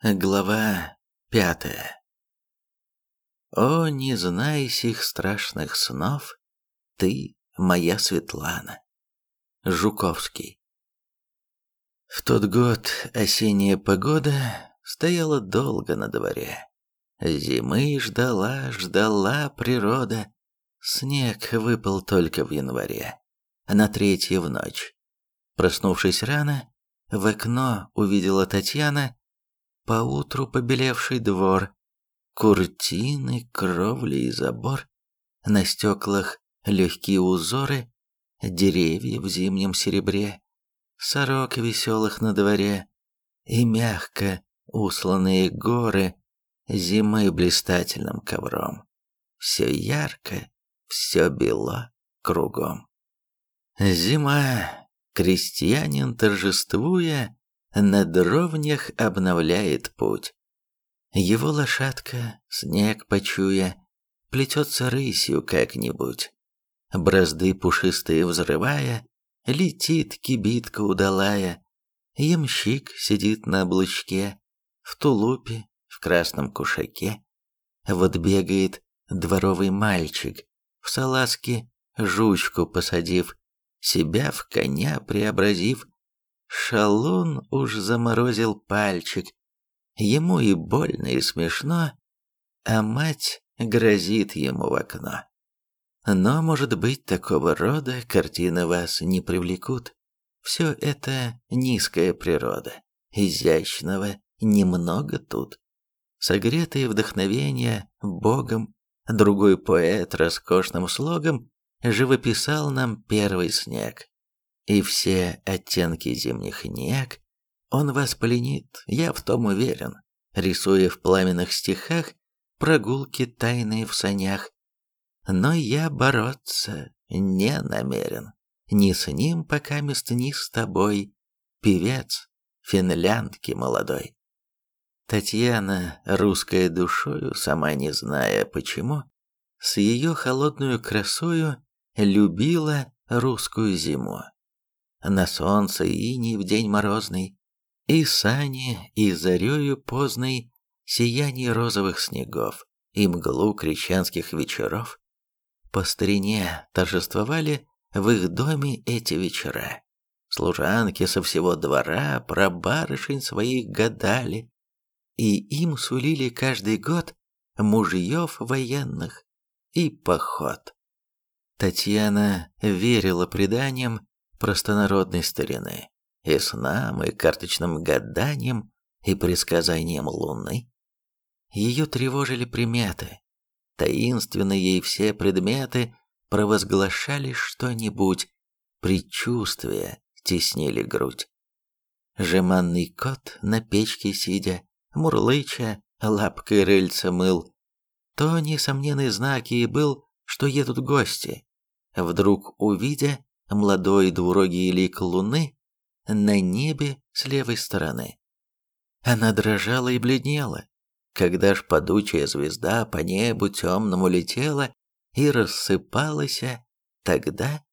Глава пятая О, не знай сих страшных снов, ты, моя Светлана. Жуковский В тот год осенняя погода стояла долго на дворе. Зимы ждала, ждала природа. Снег выпал только в январе, на третью в ночь. Проснувшись рано, в окно увидела Татьяна поутру побелевший двор, куртины, кровли и забор, на стеклах легкие узоры, деревья в зимнем серебре, сорок веселых на дворе, и мягко усланные горы зимы блистательным ковром. Все ярко, все бело кругом. Зима, крестьянин торжествуя, на дровнях обновляет путь. Его лошадка, снег почуя, плетется рысью как-нибудь. Бразды пушистые взрывая, летит кибитка удалая. Ямщик сидит на облучке, в тулупе, в красном кушаке. Вот бегает дворовый мальчик, в салазке жучку посадив, себя в коня преобразив, Шалун уж заморозил пальчик. Ему и больно, и смешно, а мать грозит ему в окно. Но, может быть, такого рода картины вас не привлекут. Все это низкая природа, изящного немного тут. Согретые вдохновения Богом, другой поэт роскошным слогом живописал нам первый снег и все оттенки зимних нег, он вас пленит, я в том уверен, рисуя в пламенных стихах прогулки тайные в санях. Но я бороться не намерен, ни с ним пока мест, ни с тобой, певец финляндки молодой. Татьяна, русская душою, сама не зная почему, с ее холодную красою любила русскую зиму на солнце иней в день морозный, и сани, и зарею поздной, сияние розовых снегов, и мглу крещенских вечеров. По старине торжествовали в их доме эти вечера. Служанки со всего двора про барышень своих гадали, и им сулили каждый год мужьев военных и поход. Татьяна верила преданиям простонародной старины, и снам, и карточным гаданием, и предсказанием луны. Ее тревожили приметы, таинственно ей все предметы провозглашали что-нибудь, предчувствия теснили грудь. Жеманный кот на печке сидя, мурлыча, лапкой рыльца мыл. То несомненный знак ей был, что едут гости. Вдруг увидя, молодой двурогий лик луны на небе с левой стороны. Она дрожала и бледнела, когда ж падучая звезда по небу темному летела и рассыпалась, тогда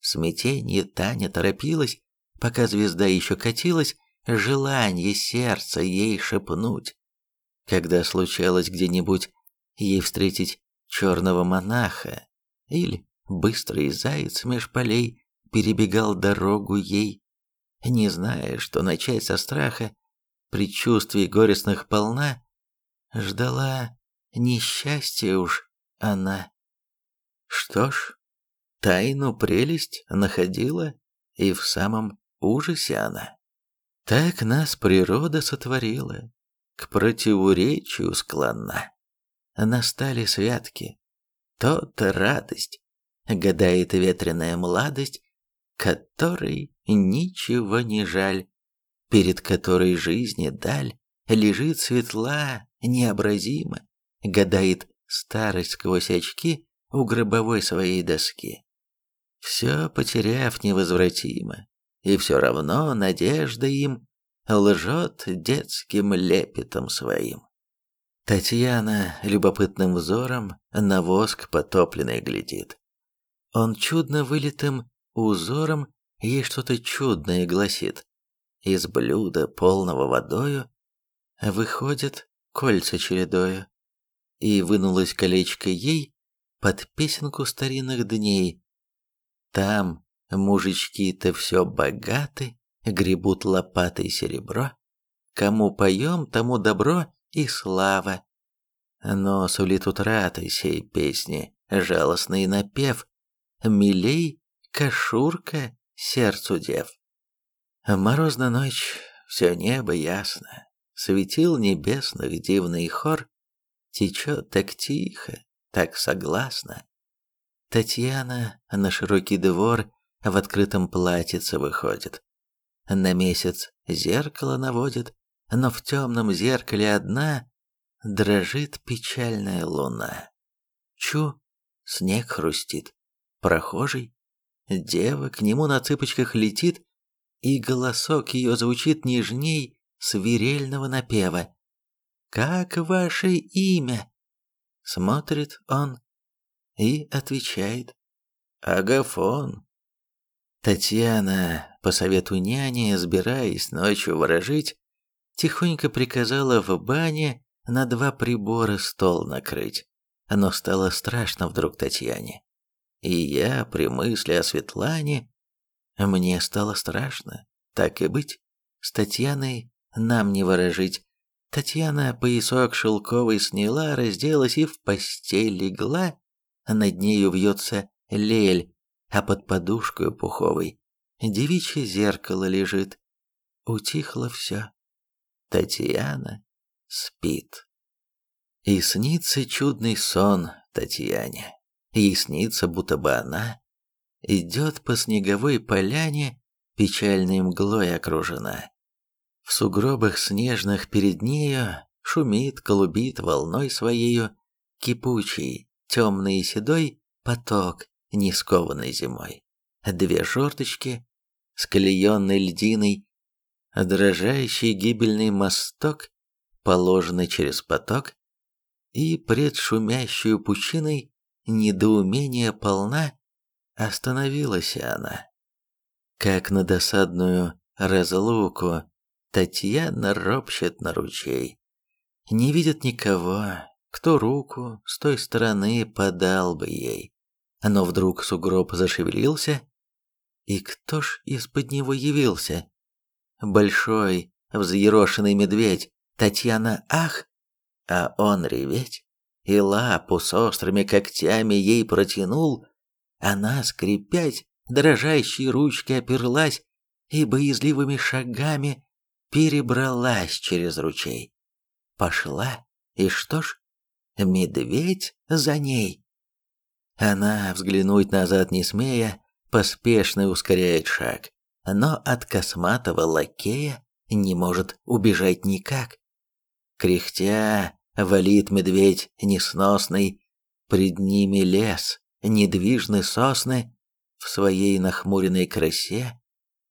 смятение Таня торопилась, пока звезда еще катилась, желание сердца ей шепнуть. Когда случалось где-нибудь ей встретить черного монаха или быстрый заяц меж полей, перебегал дорогу ей, не зная, что начать со страха, предчувствий горестных полна, ждала несчастья уж она. Что ж, тайну прелесть находила, и в самом ужасе она. Так нас природа сотворила, к противоречию склонна. Настали святки, то-то радость, гадает ветреная младость, которой ничего не жаль, перед которой жизни даль лежит светла, необразимо, гадает старость сквозь очки у гробовой своей доски. Все потеряв невозвратимо, и все равно надежда им лжет детским лепетом своим. Татьяна любопытным взором на воск потопленный глядит. Он чудно вылитым узором ей что-то чудное гласит. Из блюда, полного водою, Выходит, кольца чередою, и вынулось колечко ей под песенку старинных дней. Там мужички-то все богаты, гребут лопатой серебро. Кому поем, тому добро и слава. Но сулит утраты сей песни жалостный напев, Милей кошурка сердцу дев. Морозна ночь, все небо ясно, Светил небесных дивный хор, Течет так тихо, так согласно. Татьяна на широкий двор В открытом платьице выходит. На месяц зеркало наводит, Но в темном зеркале одна Дрожит печальная луна. Чу, снег хрустит. Прохожий, дева к нему на цыпочках летит, и голосок ее звучит нежней свирельного напева. «Как ваше имя?» Смотрит он и отвечает. «Агафон». Татьяна, по совету няни, сбираясь ночью ворожить, тихонько приказала в бане на два прибора стол накрыть. Но стало страшно вдруг Татьяне. И я, при мысли о Светлане, мне стало страшно. Так и быть, с Татьяной нам не ворожить. Татьяна поясок шелковый сняла, разделась и в постель легла. Над нею вьется лель, а под подушкой пуховой девичье зеркало лежит. Утихло все. Татьяна спит. И снится чудный сон Татьяне. Ей снится, будто бы она идет по снеговой поляне, печальной мглой окружена. В сугробах снежных перед нею шумит, колубит волной своею кипучий, темный и седой поток, не скованный зимой. Две жорточки, склеенный льдиной, дрожащий гибельный мосток, положенный через поток, и пред шумящую пучиной недоумение полна, остановилась она. Как на досадную разлуку Татьяна ропщет на ручей. Не видит никого, кто руку с той стороны подал бы ей. Но вдруг сугроб зашевелился, и кто ж из-под него явился? Большой, взъерошенный медведь. Татьяна ах, а он реветь и лапу с острыми когтями ей протянул, она, скрипять, дрожащей ручкой оперлась и боязливыми шагами перебралась через ручей. Пошла, и что ж, медведь за ней. Она, взглянуть назад не смея, поспешно ускоряет шаг, но от косматого лакея не может убежать никак. Кряхтя, валит медведь несносный, пред ними лес, недвижны сосны, в своей нахмуренной красе,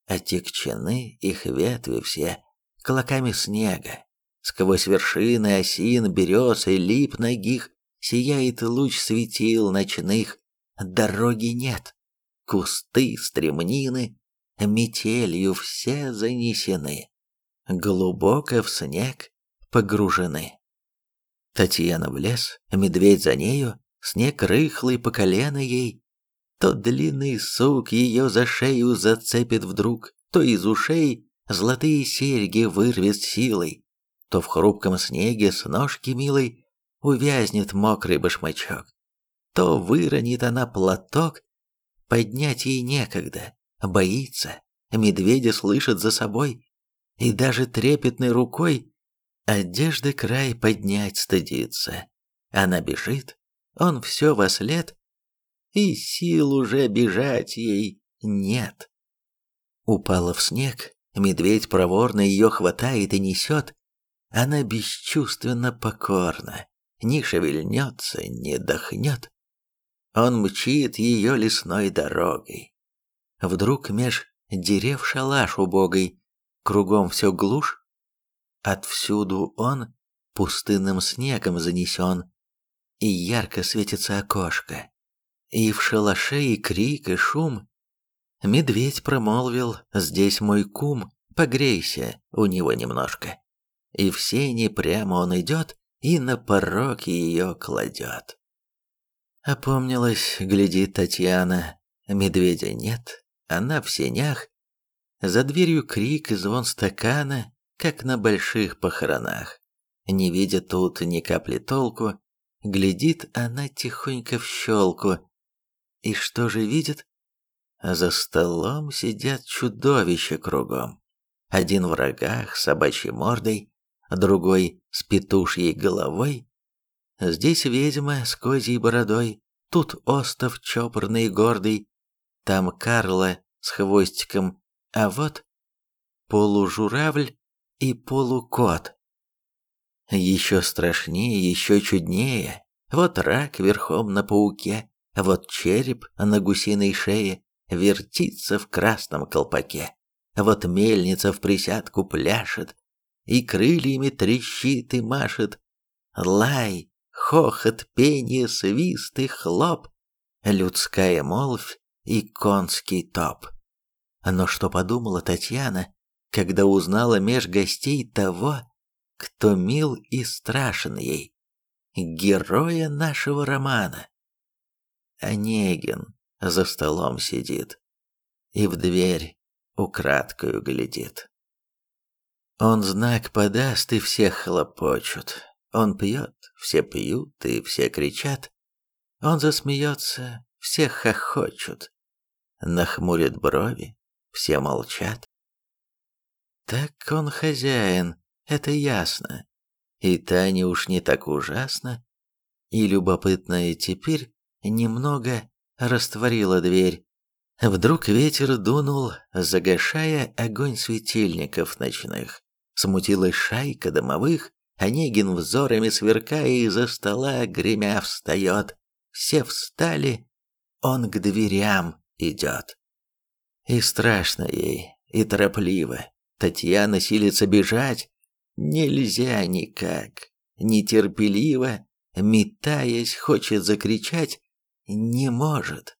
отекчены их ветви все клоками снега. Сквозь вершины осин, берез и лип ногих сияет луч светил ночных, дороги нет. Кусты, стремнины, метелью все занесены, глубоко в снег погружены. Татьяна в лес, медведь за нею, снег рыхлый по колено ей. То длинный сук ее за шею зацепит вдруг, то из ушей золотые серьги вырвет силой, то в хрупком снеге с ножки милой увязнет мокрый башмачок, то выронит она платок, поднять ей некогда, боится, медведя слышит за собой, и даже трепетной рукой Одежды край поднять стыдится. Она бежит, он все во след, и сил уже бежать ей нет. Упала в снег, медведь проворно ее хватает и несет. Она бесчувственно покорна, не шевельнется, не дохнет. Он мчит ее лесной дорогой. Вдруг меж дерев шалаш убогой, кругом все глушь, Отвсюду он пустынным снегом занесен, и ярко светится окошко. И в шалаше и крик, и шум. Медведь промолвил, здесь мой кум, погрейся у него немножко. и в сене прямо он идет и на порог ее кладет. Опомнилась, глядит Татьяна, медведя нет, она в сенях, за дверью крик и звон стакана, как на больших похоронах. Не видя тут ни капли толку, глядит она тихонько в щелку. И что же видит? За столом сидят чудовища кругом. Один в рогах, собачьей мордой, другой с петушьей головой. Здесь ведьма с козьей бородой, тут остов чопорный и гордый, там Карла с хвостиком, а вот полужуравль и полукот. Еще страшнее, еще чуднее. Вот рак верхом на пауке, вот череп на гусиной шее вертится в красном колпаке. Вот мельница в присядку пляшет, и крыльями трещит и машет. Лай, хохот, пение, свист и хлоп, людская молвь и конский топ. Но что подумала Татьяна, когда узнала меж гостей того, кто мил и страшен ей, героя нашего романа? Онегин за столом сидит и в дверь украдкою глядит. Он знак подаст, и все хлопочут. Он пьет, все пьют, и все кричат. Он засмеется, все хохочут. Нахмурит брови, все молчат. Так он хозяин, это ясно. И Таня уж не так ужасно. И любопытная теперь немного растворила дверь. Вдруг ветер дунул, загашая огонь светильников ночных. Смутилась шайка домовых, Онегин взорами сверкая из-за стола, гремя встает. Все встали, он к дверям идет. И страшно ей, и торопливо. Татьяна силится бежать. Нельзя никак. Нетерпеливо, метаясь, хочет закричать, не может.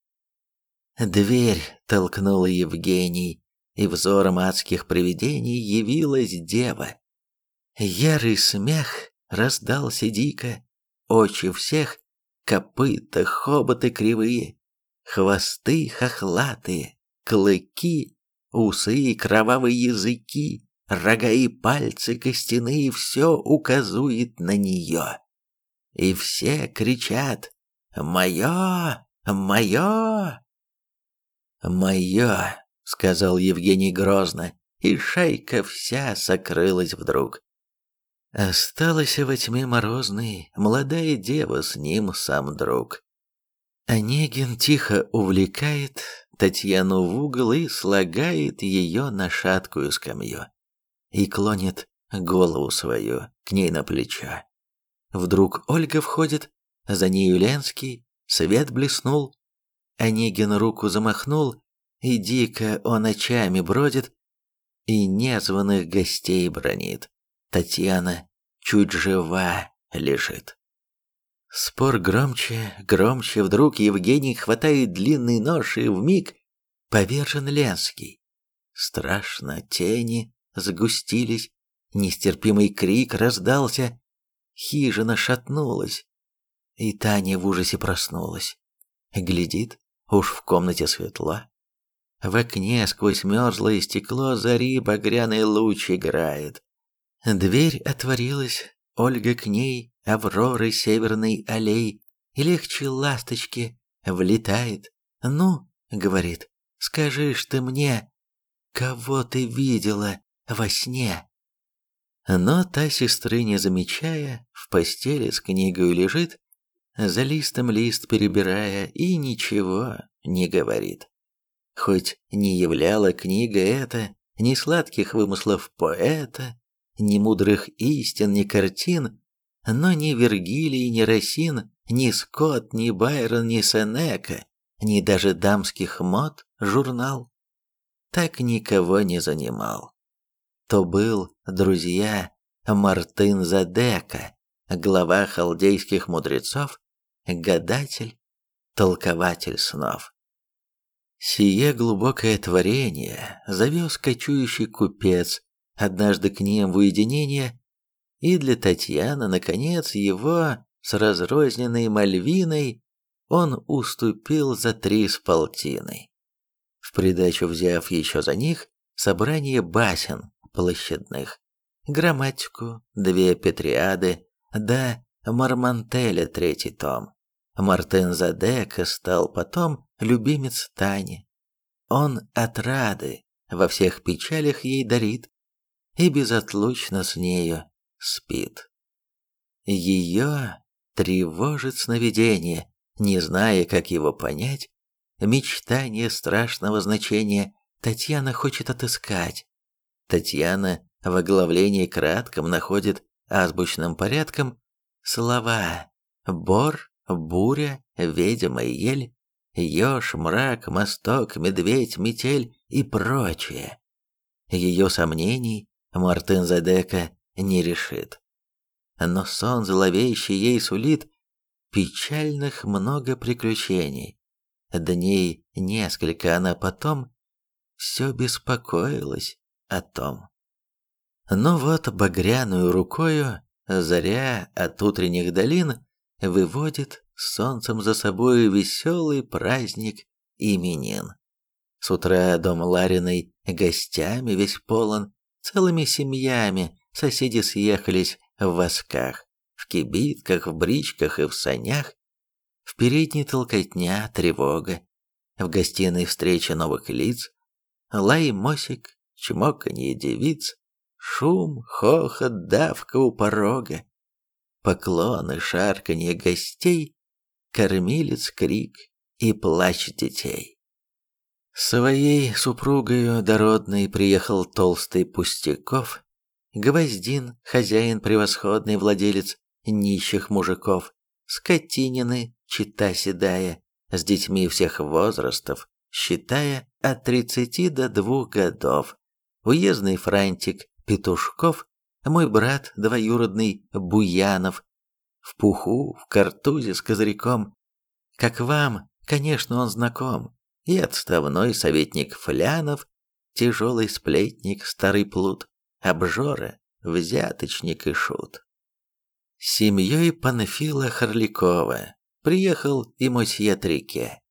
Дверь толкнула Евгений, и взором адских привидений явилась дева. Ярый смех раздался дико, очи всех, копыта, хоботы кривые, хвосты хохлатые, клыки, усы и кровавые языки, рога и пальцы костяные все указует на нее. И все кричат «Мое! Мое!» «Мое!» — сказал Евгений грозно, и шайка вся сокрылась вдруг. Осталась во тьме морозной молодая дева с ним сам друг. Онегин тихо увлекает Татьяну в угол и слагает ее на шаткую скамью. И клонит голову свою к ней на плечо. Вдруг Ольга входит, за нею Ленский, свет блеснул, Онегин руку замахнул, и дико он очами бродит, и незваных гостей бронит. Татьяна чуть жива лежит. Спор громче, громче, вдруг Евгений хватает длинный нож и вмиг повержен Ленский. Страшно, тени сгустились, нестерпимый крик раздался, хижина шатнулась, и Таня в ужасе проснулась. Глядит, уж в комнате светло. В окне сквозь мерзлое стекло зари багряный луч играет. Дверь отворилась, Ольга к ней, Авроры северной аллей, и легче ласточки влетает. «Ну, — говорит, — скажи ты мне, кого ты видела во сне?» Но та сестры не замечая, в постели с книгой лежит, за листом лист перебирая, и ничего не говорит. Хоть не являла книга эта ни сладких вымыслов поэта, ни мудрых истин, ни картин, но ни Вергилий, ни Росин, ни Скотт, ни Байрон, ни Сенека, ни даже дамских мод журнал так никого не занимал. То был, друзья, Мартын Задека, глава халдейских мудрецов, гадатель, толкователь снов. Сие глубокое творение завез кочующий купец однажды к ним в уединение И для Татьяны, наконец, его с разрозненной Мальвиной он уступил за три с полтиной. В придачу взяв еще за них собрание басен площадных, грамматику, две петриады, да Мармантеля третий том. Мартен Задека стал потом любимец Тани. Он отрады во всех печалях ей дарит и безотлучно с нею спит. Ее тревожит сновидение, не зная, как его понять, мечтание страшного значения Татьяна хочет отыскать. Татьяна в оглавлении кратком находит азбучным порядком слова «бор», «буря», «ведьма» и «ель», «еж», «мрак», «мосток», «медведь», «метель» и прочее. Ее сомнений Мартын Задека не решит. Но сон зловещий ей сулит печальных много приключений. Дней несколько она потом все беспокоилась о том. Но вот багряную рукою заря от утренних долин выводит солнцем за собой веселый праздник именин. С утра дом Лариной гостями весь полон, целыми семьями соседи съехались в восках, в кибитках, в бричках и в санях. В передней толкотня, тревога, в гостиной встреча новых лиц, лай мосик, чмоканье девиц, шум, хохот, давка у порога, поклоны, шарканье гостей, кормилец крик и плач детей. Своей супругою дородной приехал толстый Пустяков, Гвоздин, хозяин превосходный владелец нищих мужиков, скотинины, чита седая, с детьми всех возрастов, считая от тридцати до двух годов, уездный франтик Петушков, мой брат двоюродный Буянов, в пуху, в картузе с козырьком. Как вам, конечно, он знаком, и отставной советник Флянов, тяжелый сплетник, старый плут, обжора, взяточник и шут. С семьей Панфила Харлякова приехал и мосье Трике,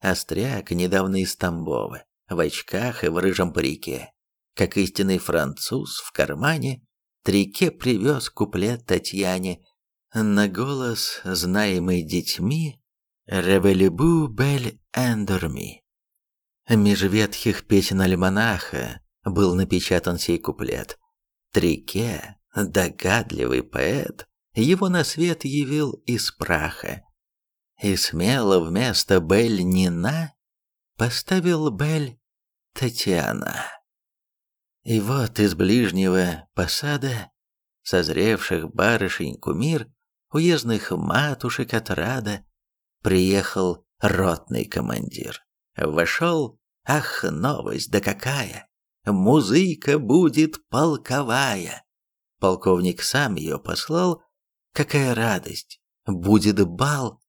остряк недавно из Тамбова, в очках и в рыжем парике. Как истинный француз в кармане, Трике привез куплет Татьяне на голос, знаемый детьми, «Ревелибу бель эндорми». Меж ветхих песен альманаха был напечатан сей куплет. Трике, догадливый поэт, его на свет явил из праха. И смело вместо Бель Нина поставил Бель Татьяна. И вот из ближнего посада, созревших барышень кумир, уездных матушек от рада, приехал ротный командир. Вошел, ах, новость, да какая! Музыка будет полковая. Полковник сам ее послал. Какая радость! Будет бал.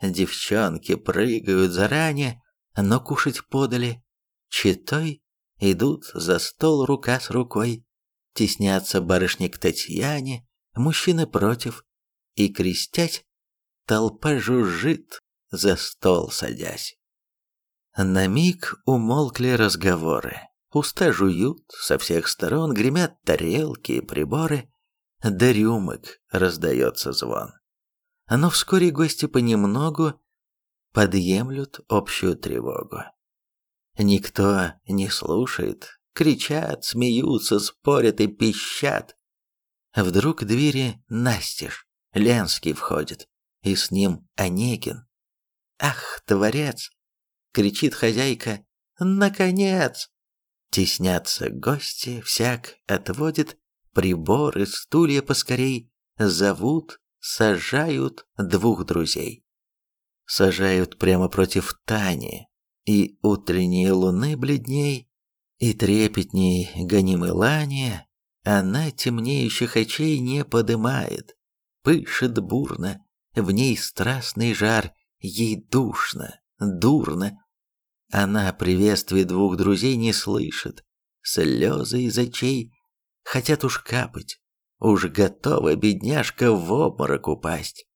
Девчонки прыгают заранее, но кушать подали. Читой идут за стол рука с рукой. Теснятся барышни к Татьяне, мужчины против. И крестять, толпа жужжит, за стол садясь. На миг умолкли разговоры. Уста жуют, со всех сторон гремят тарелки и приборы, до рюмок раздается звон. Но вскоре гости понемногу подъемлют общую тревогу. Никто не слушает, кричат, смеются, спорят и пищат. Вдруг двери настежь, Ленский входит, и с ним Онегин. «Ах, творец!» — кричит хозяйка. «Наконец!» Теснятся гости, всяк отводит приборы, стулья поскорей, зовут, сажают двух друзей. Сажают прямо против Тани, и утренние луны бледней, и трепетней гонимой лани, она темнеющих очей не подымает, пышет бурно, в ней страстный жар, ей душно, дурно. Она приветствий двух друзей не слышит, слезы из очей хотят уж капать, уж готова бедняжка в обморок упасть.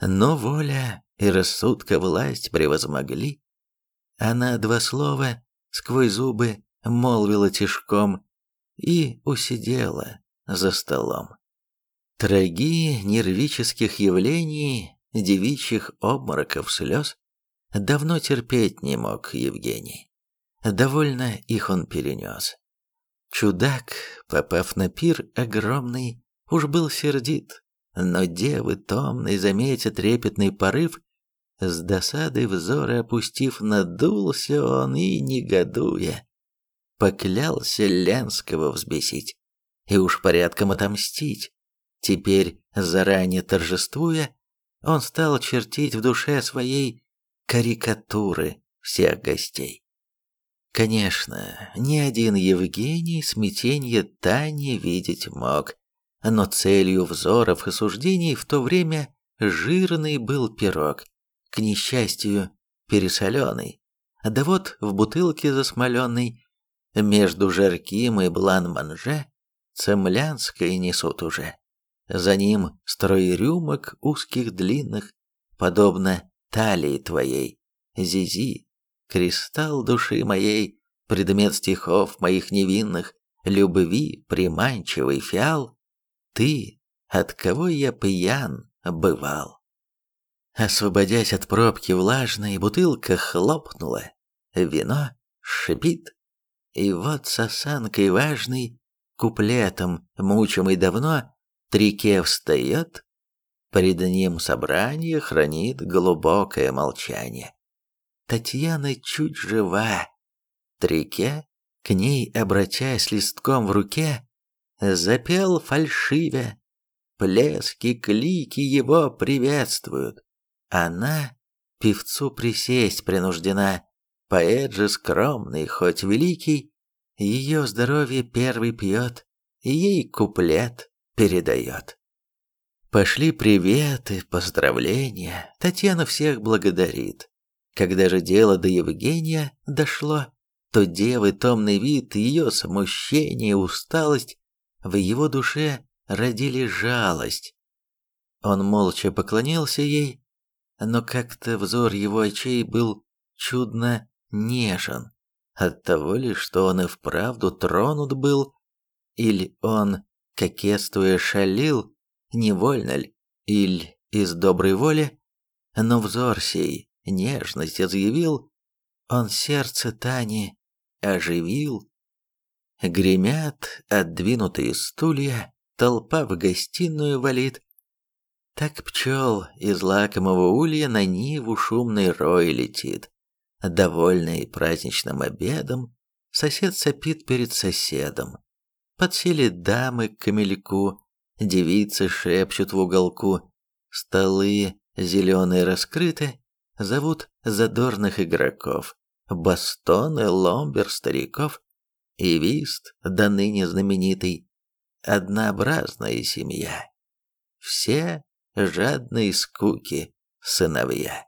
Но воля и рассудка власть превозмогли. Она два слова сквозь зубы молвила тишком и усидела за столом. Траги нервических явлений, девичьих обмороков слез давно терпеть не мог Евгений. Довольно их он перенес. Чудак, попав на пир огромный, уж был сердит, но девы томный, заметя трепетный порыв, с досадой взоры опустив, надулся он и, негодуя, поклялся Ленского взбесить и уж порядком отомстить. Теперь, заранее торжествуя, он стал чертить в душе своей карикатуры всех гостей. Конечно, ни один Евгений смятенье Тани видеть мог, но целью взоров и суждений в то время жирный был пирог, к несчастью, пересоленный. Да вот в бутылке засмоленной, между жарким и блан-манже, цемлянской несут уже. За ним строй рюмок узких длинных, подобно талии твоей, Зизи, кристалл души моей, предмет стихов моих невинных, любви, приманчивый фиал, ты, от кого я пьян бывал. Освободясь от пробки влажной, бутылка хлопнула, вино шипит, и вот с осанкой важной, куплетом, мучимый давно, Трике встает, пред ним собрание хранит глубокое молчание. Татьяна чуть жива. Трике, к ней обратясь листком в руке, запел фальшиве. Плески, клики его приветствуют. Она певцу присесть принуждена. Поэт же скромный, хоть великий, ее здоровье первый пьет, ей куплет передает. Пошли приветы, поздравления, Татьяна всех благодарит. Когда же дело до Евгения дошло, то девы томный вид, ее смущение, усталость в его душе родили жалость. Он молча поклонился ей, но как-то взор его очей был чудно нежен. От того ли, что он и вправду тронут был, или он, кокетствуя, шалил, невольно ли, или из доброй воли, но взор сей нежность изъявил, он сердце Тани оживил. Гремят отдвинутые стулья, толпа в гостиную валит. Так пчел из лакомого улья на ниву шумный рой летит. Довольный праздничным обедом, сосед сопит перед соседом. Подсели дамы к камельку, девицы шепчут в уголку. Столы зеленые раскрыты, зовут задорных игроков, бастоны, ломбер стариков и вист, до ныне знаменитый, однообразная семья. Все жадные скуки сыновья.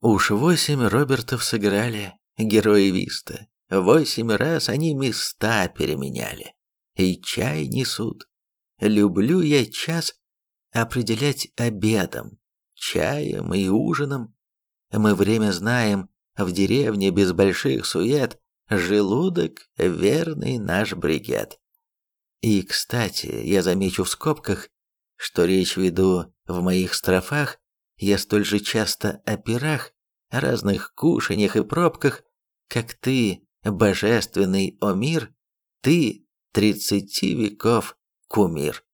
Уж восемь Робертов сыграли, герои Виста. Восемь раз они места переменяли. И чай несут. Люблю я час определять обедом, чаем и ужином, мы время знаем, в деревне без больших сует желудок — верный наш бригет. И, кстати, я замечу в скобках, что речь веду в моих строфах я столь же часто о пирах, разных кушаньях и пробках, как ты, божественный Омир, ты, тридцати веков кумир.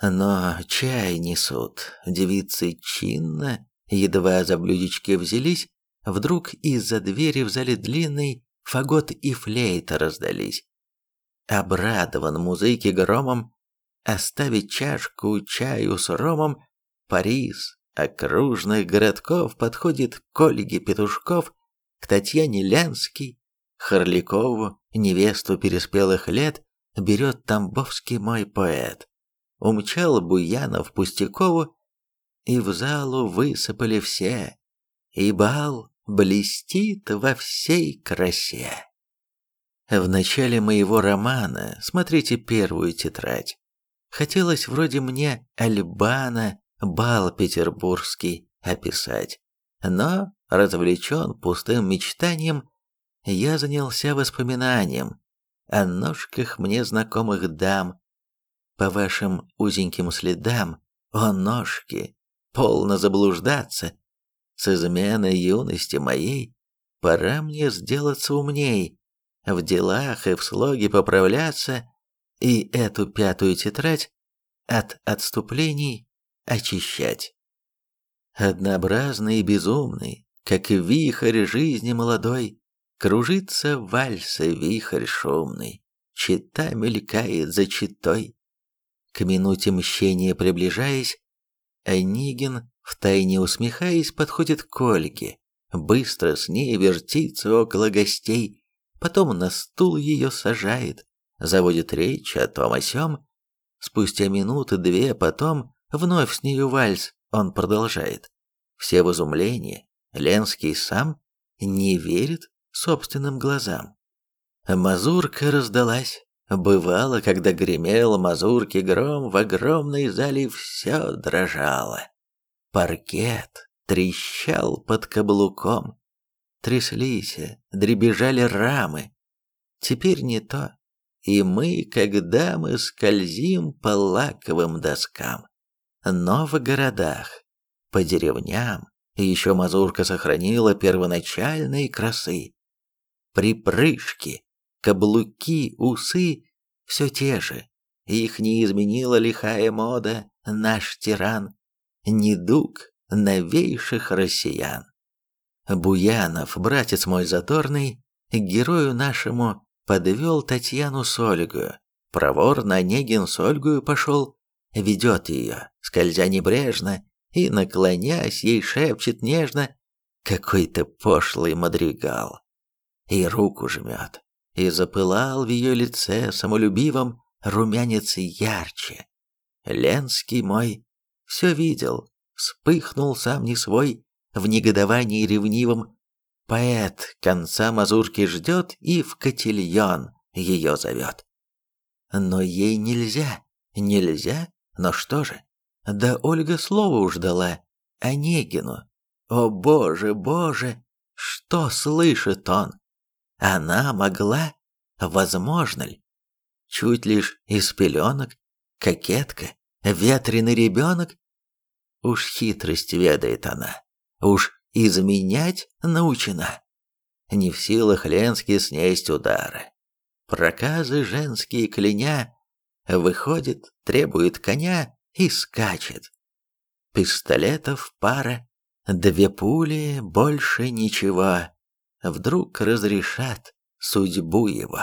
Но чай несут девицы чинно, Едва за блюдечки взялись, вдруг из-за двери в зале длинной фагот и флейта раздались. Обрадован музыке громом, оставить чашку чаю с ромом, Парис окружных городков подходит к Ольге Петушков, к Татьяне Лянский, Харликову, невесту переспелых лет, берет Тамбовский мой поэт. Умчал Буянов Пустякову, и в залу высыпали все, и бал блестит во всей красе. В начале моего романа, смотрите первую тетрадь, Хотелось вроде мне Альбана, бал петербургский описать. Но, развлечен пустым мечтанием, я занялся воспоминанием о ножках мне знакомых дам. По вашим узеньким следам, о ножки, полно заблуждаться. С изменой юности моей пора мне сделаться умней, в делах и в слоге поправляться, и эту пятую тетрадь от отступлений очищать. Однообразный и безумный, как вихрь жизни молодой, кружится в вальсе вихрь шумный, чита мелькает за читой. К минуте мщения приближаясь, Онегин, втайне усмехаясь, подходит к Ольге, быстро с ней вертится около гостей, потом на стул ее сажает, заводит речь о том о сём. Спустя минуты две потом вновь с нею вальс он продолжает. Все в изумлении, Ленский сам не верит собственным глазам. Мазурка раздалась. Бывало, когда гремел мазурки гром, в огромной зале все дрожало. Паркет трещал под каблуком. Тряслись, дребезжали рамы. Теперь не то. И мы, когда мы скользим по лаковым доскам. Но в городах, по деревням, еще мазурка сохранила первоначальные красы. Припрыжки, каблуки, усы — все те же. Их не изменила лихая мода, наш тиран, недуг новейших россиян. Буянов, братец мой заторный, герою нашему подвел Татьяну с Ольгою. Проворно Онегин с Ольгою пошел, ведет ее, скользя небрежно, и, наклонясь, ей шепчет нежно какой-то пошлый мадригал. И руку жмет, и запылал в ее лице самолюбивом румянец ярче. Ленский мой все видел, вспыхнул сам не свой, в негодовании ревнивом. Поэт конца мазурки ждет и в котельон ее зовет. Но ей нельзя, нельзя, но что же? Да Ольга слово уж дала Онегину. О боже, боже, что слышит он? Она могла, возможно ли? Чуть лишь из пеленок, кокетка, ветреный ребенок? Уж хитрость ведает она, уж изменять научена. Не в силах Ленский снесть удары. Проказы женские кляня, выходит, требует коня, и скачет. Пистолетов пара, две пули, больше ничего. Вдруг разрешат судьбу его.